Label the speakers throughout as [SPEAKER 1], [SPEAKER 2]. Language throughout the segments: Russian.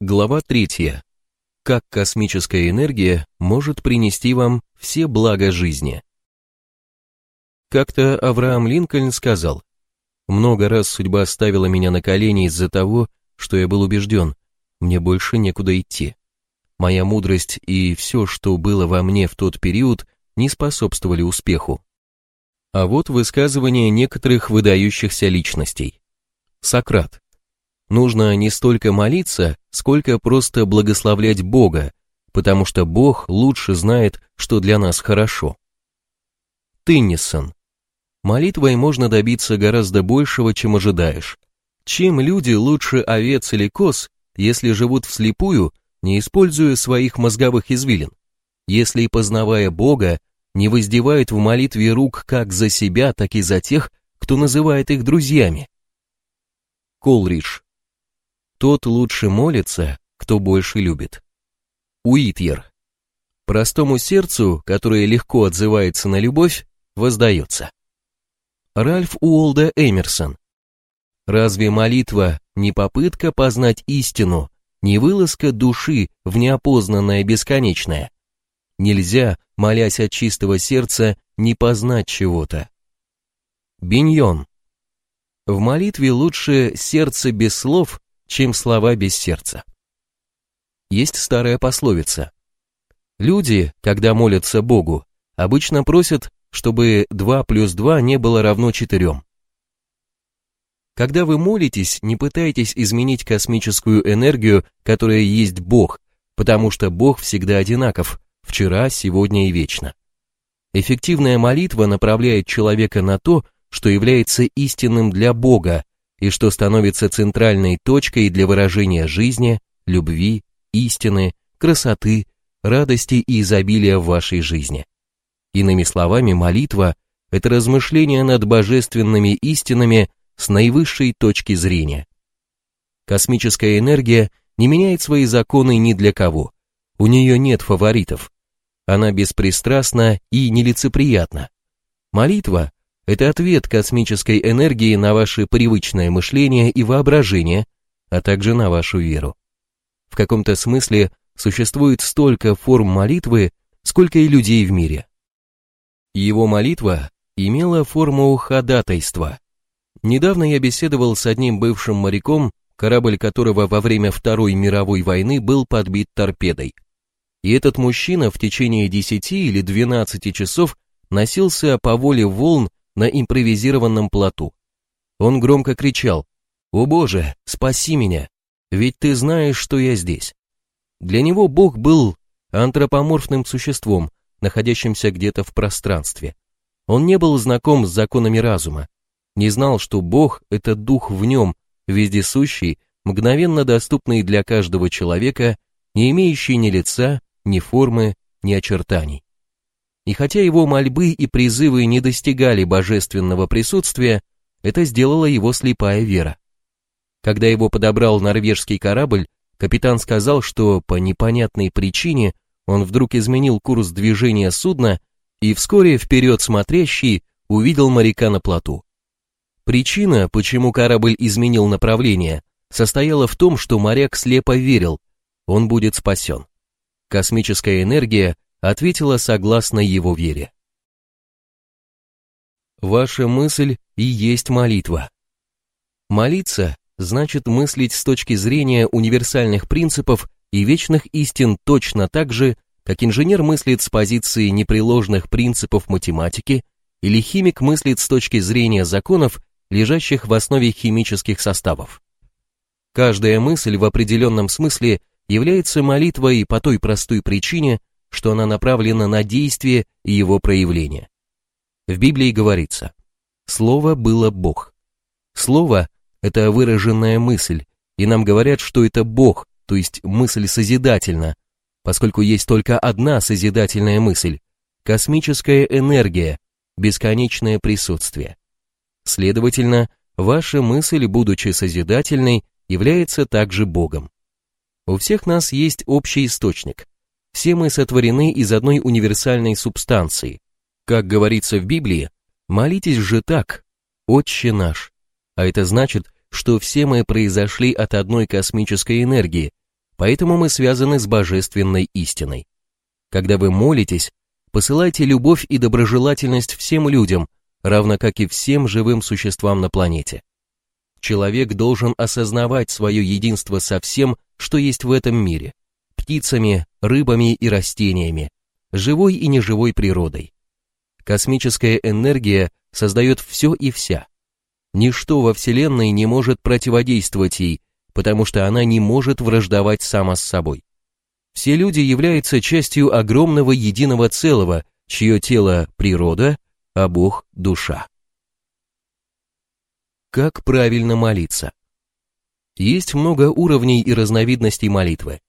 [SPEAKER 1] Глава 3. Как космическая энергия может принести вам все блага жизни. Как-то Авраам Линкольн сказал, «Много раз судьба ставила меня на колени из-за того, что я был убежден, мне больше некуда идти. Моя мудрость и все, что было во мне в тот период, не способствовали успеху. А вот высказывание некоторых выдающихся личностей. Сократ. Нужно не столько молиться, сколько просто благословлять Бога, потому что Бог лучше знает, что для нас хорошо. Теннисон. Молитвой можно добиться гораздо большего, чем ожидаешь. Чем люди лучше овец или коз, если живут вслепую, не используя своих мозговых извилин? Если, познавая Бога, не воздевают в молитве рук как за себя, так и за тех, кто называет их друзьями? Колридж. Тот лучше молится, кто больше любит. Уитьер. Простому сердцу, которое легко отзывается на любовь, воздается. Ральф Уолда Эмерсон. Разве молитва не попытка познать истину, не вылазка души в неопознанное бесконечное? Нельзя, молясь от чистого сердца, не познать чего-то. Биньон. В молитве лучше сердце без слов, чем слова без сердца. Есть старая пословица. Люди, когда молятся Богу, обычно просят, чтобы 2 плюс 2 не было равно 4. Когда вы молитесь, не пытайтесь изменить космическую энергию, которая есть Бог, потому что Бог всегда одинаков, вчера, сегодня и вечно. Эффективная молитва направляет человека на то, что является истинным для Бога, и что становится центральной точкой для выражения жизни, любви, истины, красоты, радости и изобилия в вашей жизни. Иными словами, молитва – это размышление над божественными истинами с наивысшей точки зрения. Космическая энергия не меняет свои законы ни для кого. У нее нет фаворитов. Она беспристрастна и нелицеприятна. Молитва это ответ космической энергии на ваше привычное мышление и воображение, а также на вашу веру. В каком-то смысле существует столько форм молитвы, сколько и людей в мире. Его молитва имела форму ходатайства. Недавно я беседовал с одним бывшим моряком, корабль которого во время Второй мировой войны был подбит торпедой. И этот мужчина в течение 10 или 12 часов носился по воле волн на импровизированном плоту. Он громко кричал «О Боже, спаси меня, ведь ты знаешь, что я здесь». Для него Бог был антропоморфным существом, находящимся где-то в пространстве. Он не был знаком с законами разума, не знал, что Бог – это дух в нем, вездесущий, мгновенно доступный для каждого человека, не имеющий ни лица, ни формы, ни очертаний. И хотя его мольбы и призывы не достигали божественного присутствия, это сделала его слепая вера. Когда его подобрал норвежский корабль, капитан сказал, что по непонятной причине он вдруг изменил курс движения судна и вскоре вперед смотрящий увидел моряка на плоту. Причина, почему корабль изменил направление, состояла в том, что моряк слепо верил, он будет спасен. Космическая энергия ответила согласно его вере. Ваша мысль и есть молитва. Молиться значит мыслить с точки зрения универсальных принципов и вечных истин точно так же, как инженер мыслит с позиции непреложных принципов математики или химик мыслит с точки зрения законов, лежащих в основе химических составов. Каждая мысль в определенном смысле является молитвой по той простой причине, что она направлена на действие и его проявление. В Библии говорится, «Слово было Бог». Слово – это выраженная мысль, и нам говорят, что это Бог, то есть мысль созидательна, поскольку есть только одна созидательная мысль – космическая энергия, бесконечное присутствие. Следовательно, ваша мысль, будучи созидательной, является также Богом. У всех нас есть общий источник, все мы сотворены из одной универсальной субстанции. Как говорится в Библии, молитесь же так, Отче наш. А это значит, что все мы произошли от одной космической энергии, поэтому мы связаны с божественной истиной. Когда вы молитесь, посылайте любовь и доброжелательность всем людям, равно как и всем живым существам на планете. Человек должен осознавать свое единство со всем, что есть в этом мире, птицами, рыбами и растениями, живой и неживой природой. Космическая энергия создает все и вся. Ничто во Вселенной не может противодействовать ей, потому что она не может враждовать сама с собой. Все люди являются частью огромного единого целого, чье тело – природа, а Бог – душа. Как правильно молиться? Есть много уровней и разновидностей молитвы.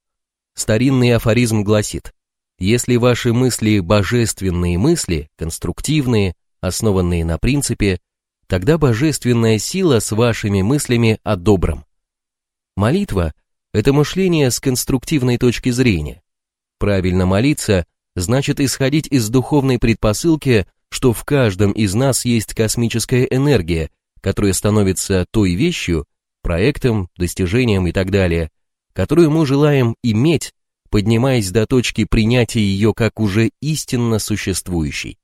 [SPEAKER 1] Старинный афоризм гласит, если ваши мысли божественные мысли, конструктивные, основанные на принципе, тогда божественная сила с вашими мыслями о добром. Молитва – это мышление с конструктивной точки зрения. Правильно молиться значит исходить из духовной предпосылки, что в каждом из нас есть космическая энергия, которая становится той вещью, проектом, достижением и так далее, которую мы желаем иметь, поднимаясь до точки принятия ее как уже истинно существующей.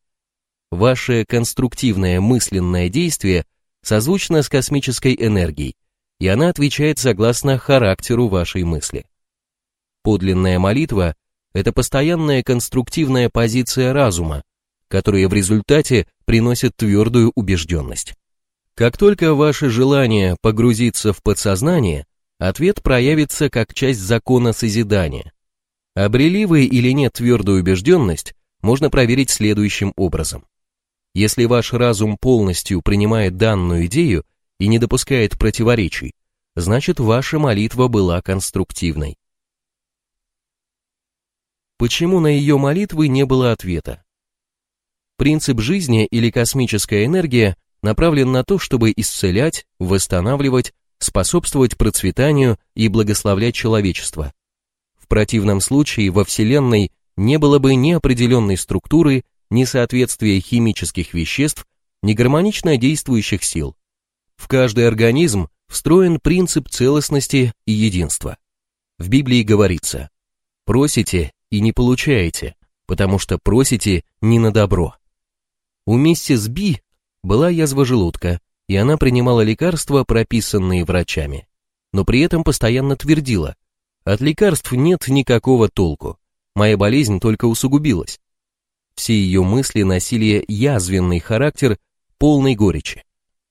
[SPEAKER 1] Ваше конструктивное мысленное действие созвучно с космической энергией, и она отвечает согласно характеру вашей мысли. Подлинная молитва – это постоянная конструктивная позиция разума, которая в результате приносит твердую убежденность. Как только ваше желание погрузиться в подсознание, ответ проявится как часть закона созидания. Обрели вы или нет твердую убежденность, можно проверить следующим образом. Если ваш разум полностью принимает данную идею и не допускает противоречий, значит ваша молитва была конструктивной. Почему на ее молитвы не было ответа? Принцип жизни или космическая энергия направлен на то, чтобы исцелять, восстанавливать, способствовать процветанию и благословлять человечество. В противном случае во Вселенной не было бы ни определенной структуры, ни соответствия химических веществ, ни гармонично действующих сил. В каждый организм встроен принцип целостности и единства. В Библии говорится «просите и не получаете, потому что просите не на добро». У миссис Би была язва желудка, и она принимала лекарства, прописанные врачами. Но при этом постоянно твердила, от лекарств нет никакого толку, моя болезнь только усугубилась. Все ее мысли носили язвенный характер полной горечи.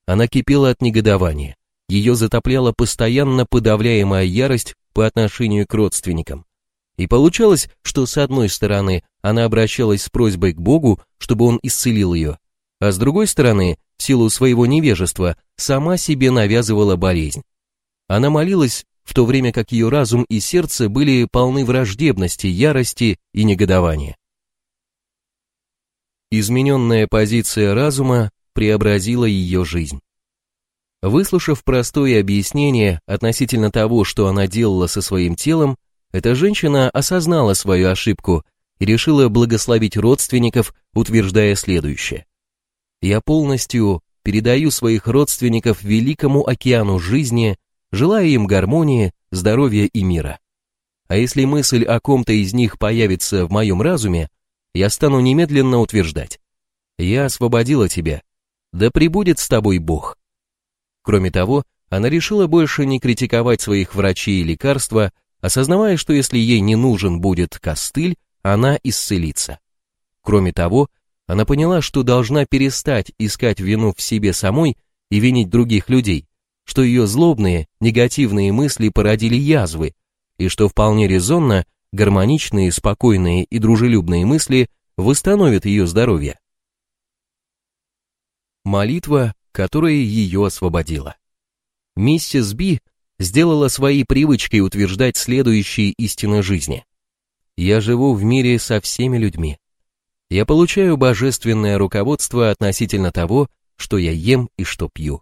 [SPEAKER 1] Она кипела от негодования, ее затопляла постоянно подавляемая ярость по отношению к родственникам. И получалось, что с одной стороны она обращалась с просьбой к Богу, чтобы он исцелил ее, а с другой стороны, в силу своего невежества, сама себе навязывала болезнь. Она молилась, в то время как ее разум и сердце были полны враждебности, ярости и негодования. Измененная позиция разума преобразила ее жизнь. Выслушав простое объяснение относительно того, что она делала со своим телом, эта женщина осознала свою ошибку и решила благословить родственников, утверждая следующее. Я полностью передаю своих родственников великому океану жизни, желая им гармонии, здоровья и мира. А если мысль о ком-то из них появится в моем разуме, я стану немедленно утверждать. Я освободила тебя, да пребудет с тобой Бог. Кроме того, она решила больше не критиковать своих врачей и лекарства, осознавая, что если ей не нужен будет костыль, она исцелится. Кроме того, она поняла, что должна перестать искать вину в себе самой и винить других людей, что ее злобные, негативные мысли породили язвы, и что вполне резонно гармоничные, спокойные и дружелюбные мысли восстановят ее здоровье. Молитва, которая ее освободила. Миссис Би сделала своей привычкой утверждать следующие истины жизни. «Я живу в мире со всеми людьми я получаю божественное руководство относительно того, что я ем и что пью.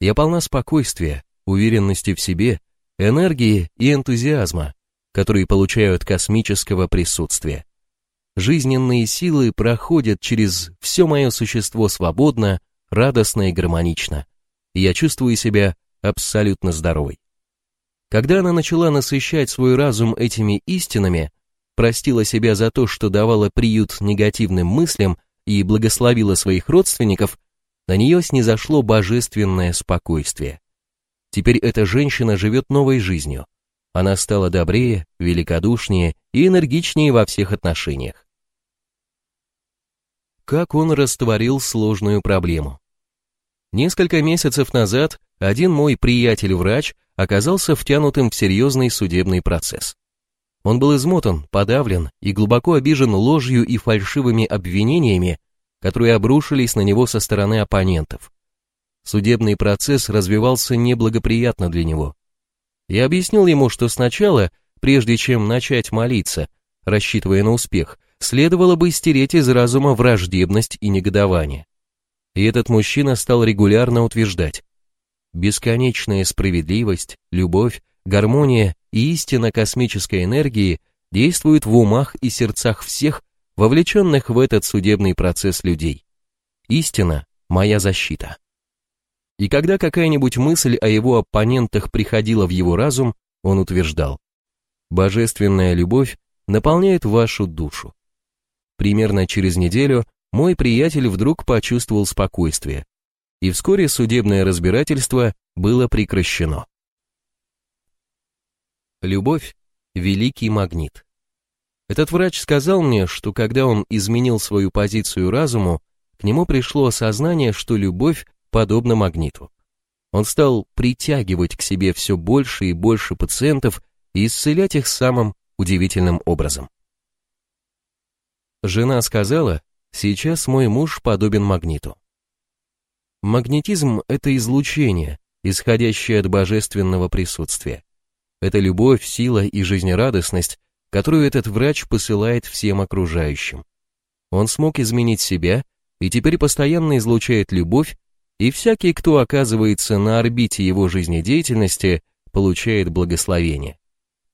[SPEAKER 1] Я полна спокойствия, уверенности в себе, энергии и энтузиазма, которые получаю от космического присутствия. Жизненные силы проходят через все мое существо свободно, радостно и гармонично. Я чувствую себя абсолютно здоровой. Когда она начала насыщать свой разум этими истинами, простила себя за то, что давала приют негативным мыслям и благословила своих родственников, на нее снизошло божественное спокойствие. Теперь эта женщина живет новой жизнью. Она стала добрее, великодушнее и энергичнее во всех отношениях. Как он растворил сложную проблему? Несколько месяцев назад один мой приятель-врач оказался втянутым в серьезный судебный процесс. Он был измотан, подавлен и глубоко обижен ложью и фальшивыми обвинениями, которые обрушились на него со стороны оппонентов. Судебный процесс развивался неблагоприятно для него. Я объяснил ему, что сначала, прежде чем начать молиться, рассчитывая на успех, следовало бы стереть из разума враждебность и негодование. И этот мужчина стал регулярно утверждать, бесконечная справедливость, любовь, гармония истина космической энергии действуют в умах и сердцах всех, вовлеченных в этот судебный процесс людей. Истина – моя защита. И когда какая-нибудь мысль о его оппонентах приходила в его разум, он утверждал, «Божественная любовь наполняет вашу душу». Примерно через неделю мой приятель вдруг почувствовал спокойствие, и вскоре судебное разбирательство было прекращено. Любовь – великий магнит. Этот врач сказал мне, что когда он изменил свою позицию разуму, к нему пришло осознание, что любовь подобна магниту. Он стал притягивать к себе все больше и больше пациентов и исцелять их самым удивительным образом. Жена сказала, сейчас мой муж подобен магниту. Магнетизм – это излучение, исходящее от божественного присутствия. Это любовь, сила и жизнерадостность, которую этот врач посылает всем окружающим. Он смог изменить себя и теперь постоянно излучает любовь, и всякий, кто оказывается на орбите его жизнедеятельности, получает благословение.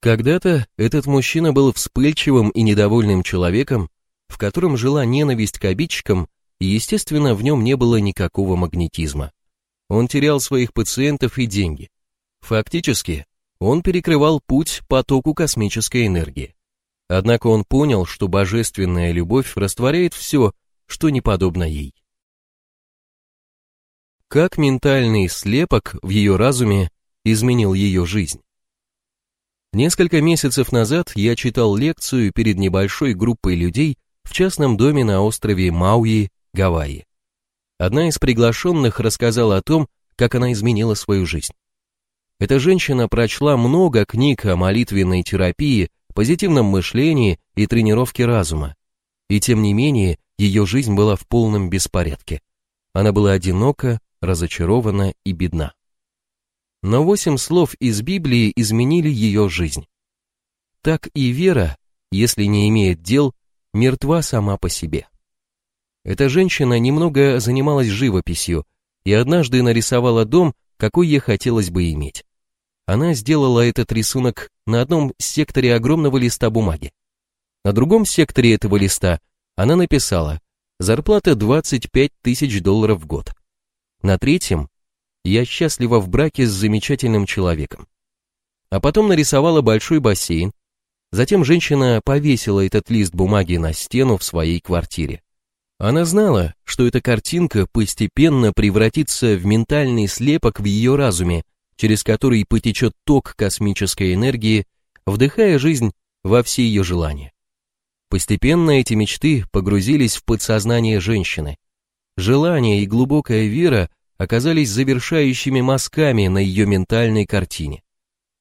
[SPEAKER 1] Когда-то этот мужчина был вспыльчивым и недовольным человеком, в котором жила ненависть к обидчикам, и, естественно, в нем не было никакого магнетизма. Он терял своих пациентов и деньги. Фактически, он перекрывал путь потоку космической энергии. Однако он понял, что божественная любовь растворяет все, что не подобно ей. Как ментальный слепок в ее разуме изменил ее жизнь? Несколько месяцев назад я читал лекцию перед небольшой группой людей в частном доме на острове Мауи, Гавайи. Одна из приглашенных рассказала о том, как она изменила свою жизнь. Эта женщина прочла много книг о молитвенной терапии, позитивном мышлении и тренировке разума. И тем не менее, ее жизнь была в полном беспорядке. Она была одинока, разочарована и бедна. Но восемь слов из Библии изменили ее жизнь. Так и вера, если не имеет дел, мертва сама по себе. Эта женщина немного занималась живописью и однажды нарисовала дом, какой ей хотелось бы иметь. Она сделала этот рисунок на одном секторе огромного листа бумаги. На другом секторе этого листа она написала «Зарплата 25 тысяч долларов в год». На третьем «Я счастлива в браке с замечательным человеком». А потом нарисовала большой бассейн. Затем женщина повесила этот лист бумаги на стену в своей квартире. Она знала, что эта картинка постепенно превратится в ментальный слепок в ее разуме, через который потечет ток космической энергии, вдыхая жизнь во все ее желания. Постепенно эти мечты погрузились в подсознание женщины. Желание и глубокая вера оказались завершающими мазками на ее ментальной картине.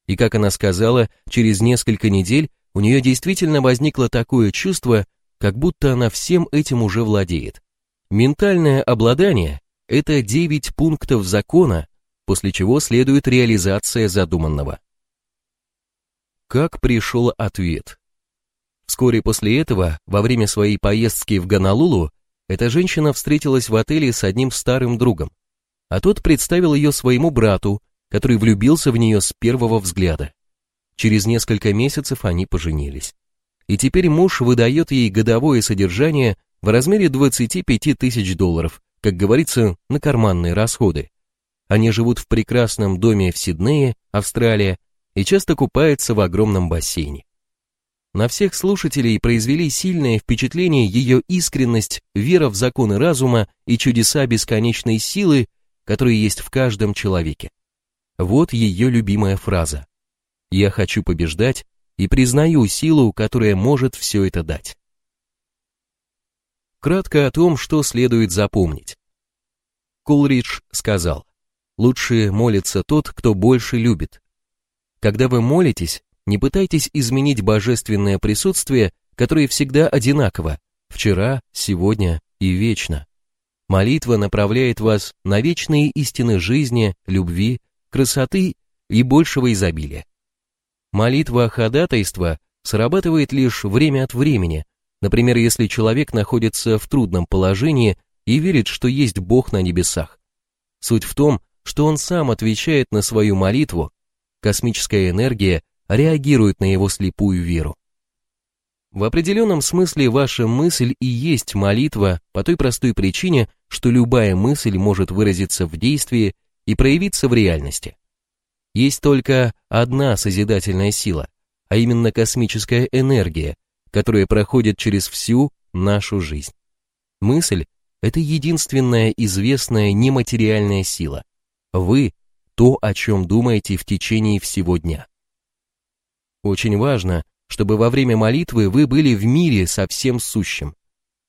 [SPEAKER 1] И как она сказала, через несколько недель у нее действительно возникло такое чувство, как будто она всем этим уже владеет. Ментальное обладание – это 9 пунктов закона, после чего следует реализация задуманного. Как пришел ответ? Вскоре после этого, во время своей поездки в Гонолулу, эта женщина встретилась в отеле с одним старым другом, а тот представил ее своему брату, который влюбился в нее с первого взгляда. Через несколько месяцев они поженились. И теперь муж выдает ей годовое содержание в размере 25 тысяч долларов, как говорится, на карманные расходы. Они живут в прекрасном доме в Сиднее, Австралия, и часто купается в огромном бассейне. На всех слушателей произвели сильное впечатление ее искренность, вера в законы разума и чудеса бесконечной силы, которые есть в каждом человеке. Вот ее любимая фраза. «Я хочу побеждать и признаю силу, которая может все это дать». Кратко о том, что следует запомнить. Кулридж сказал, «Лучше молится тот, кто больше любит». Когда вы молитесь, не пытайтесь изменить божественное присутствие, которое всегда одинаково, вчера, сегодня и вечно. Молитва направляет вас на вечные истины жизни, любви, красоты и большего изобилия. Молитва ходатайства срабатывает лишь время от времени, например, если человек находится в трудном положении и верит, что есть Бог на небесах. Суть в том, что он сам отвечает на свою молитву, космическая энергия реагирует на его слепую веру. В определенном смысле ваша мысль и есть молитва по той простой причине, что любая мысль может выразиться в действии и проявиться в реальности. Есть только одна созидательная сила, а именно космическая энергия, которая проходит через всю нашу жизнь. Мысль – это единственная известная нематериальная сила. Вы – то, о чем думаете в течение всего дня. Очень важно, чтобы во время молитвы вы были в мире со всем сущим.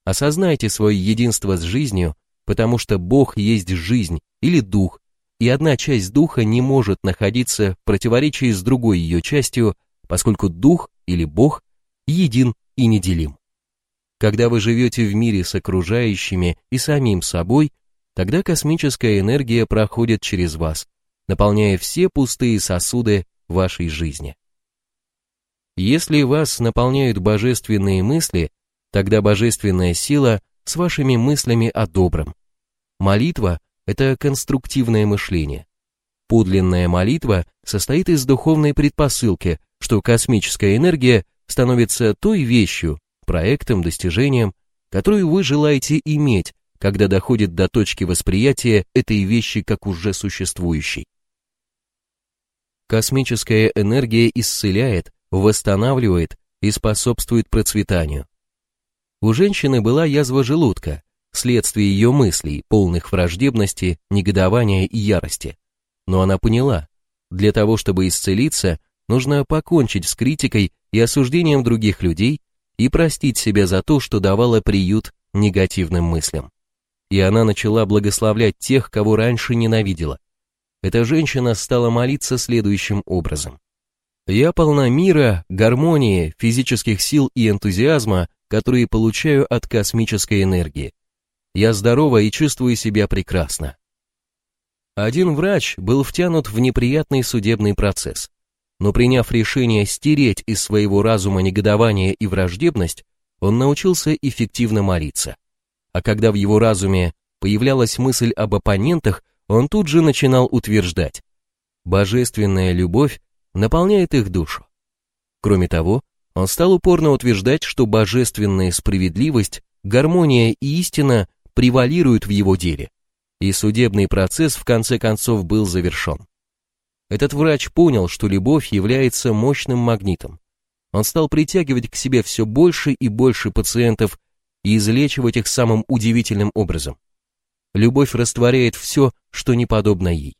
[SPEAKER 1] Осознайте свое единство с жизнью, потому что Бог есть жизнь или дух, и одна часть духа не может находиться в противоречии с другой ее частью, поскольку дух или Бог един и неделим. Когда вы живете в мире с окружающими и самим собой, тогда космическая энергия проходит через вас, наполняя все пустые сосуды вашей жизни. Если вас наполняют божественные мысли, тогда божественная сила с вашими мыслями о добром. Молитва это конструктивное мышление. Подлинная молитва состоит из духовной предпосылки, что космическая энергия становится той вещью, проектом, достижением, которую вы желаете иметь, когда доходит до точки восприятия этой вещи как уже существующей. Космическая энергия исцеляет, восстанавливает и способствует процветанию. У женщины была язва желудка, следствие ее мыслей, полных враждебности, негодования и ярости. Но она поняла, для того, чтобы исцелиться, нужно покончить с критикой и осуждением других людей и простить себя за то, что давала приют негативным мыслям. И она начала благословлять тех, кого раньше ненавидела. Эта женщина стала молиться следующим образом. «Я полна мира, гармонии, физических сил и энтузиазма, которые получаю от космической энергии. Я здорова и чувствую себя прекрасно. Один врач был втянут в неприятный судебный процесс, но приняв решение стереть из своего разума негодование и враждебность, он научился эффективно молиться. А когда в его разуме появлялась мысль об оппонентах, он тут же начинал утверждать, божественная любовь наполняет их душу. Кроме того, он стал упорно утверждать, что божественная справедливость, гармония и истина превалируют в его деле, и судебный процесс в конце концов был завершен. Этот врач понял, что любовь является мощным магнитом. Он стал притягивать к себе все больше и больше пациентов и излечивать их самым удивительным образом. Любовь растворяет все, что не подобно ей.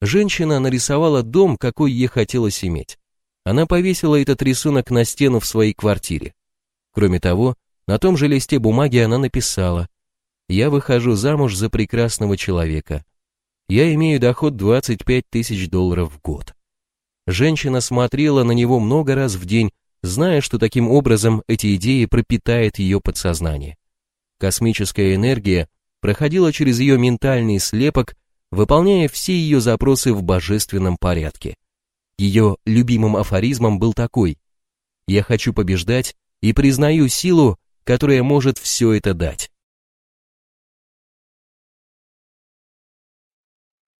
[SPEAKER 1] Женщина нарисовала дом, какой ей хотелось иметь. Она повесила этот рисунок на стену в своей квартире. Кроме того, на том же листе бумаги она написала я выхожу замуж за прекрасного человека. Я имею доход 25 тысяч долларов в год. Женщина смотрела на него много раз в день, зная, что таким образом эти идеи пропитает ее подсознание. Космическая энергия проходила через ее ментальный слепок, выполняя все ее запросы в божественном порядке. Ее любимым афоризмом был такой «Я хочу побеждать и признаю силу, которая может все это дать».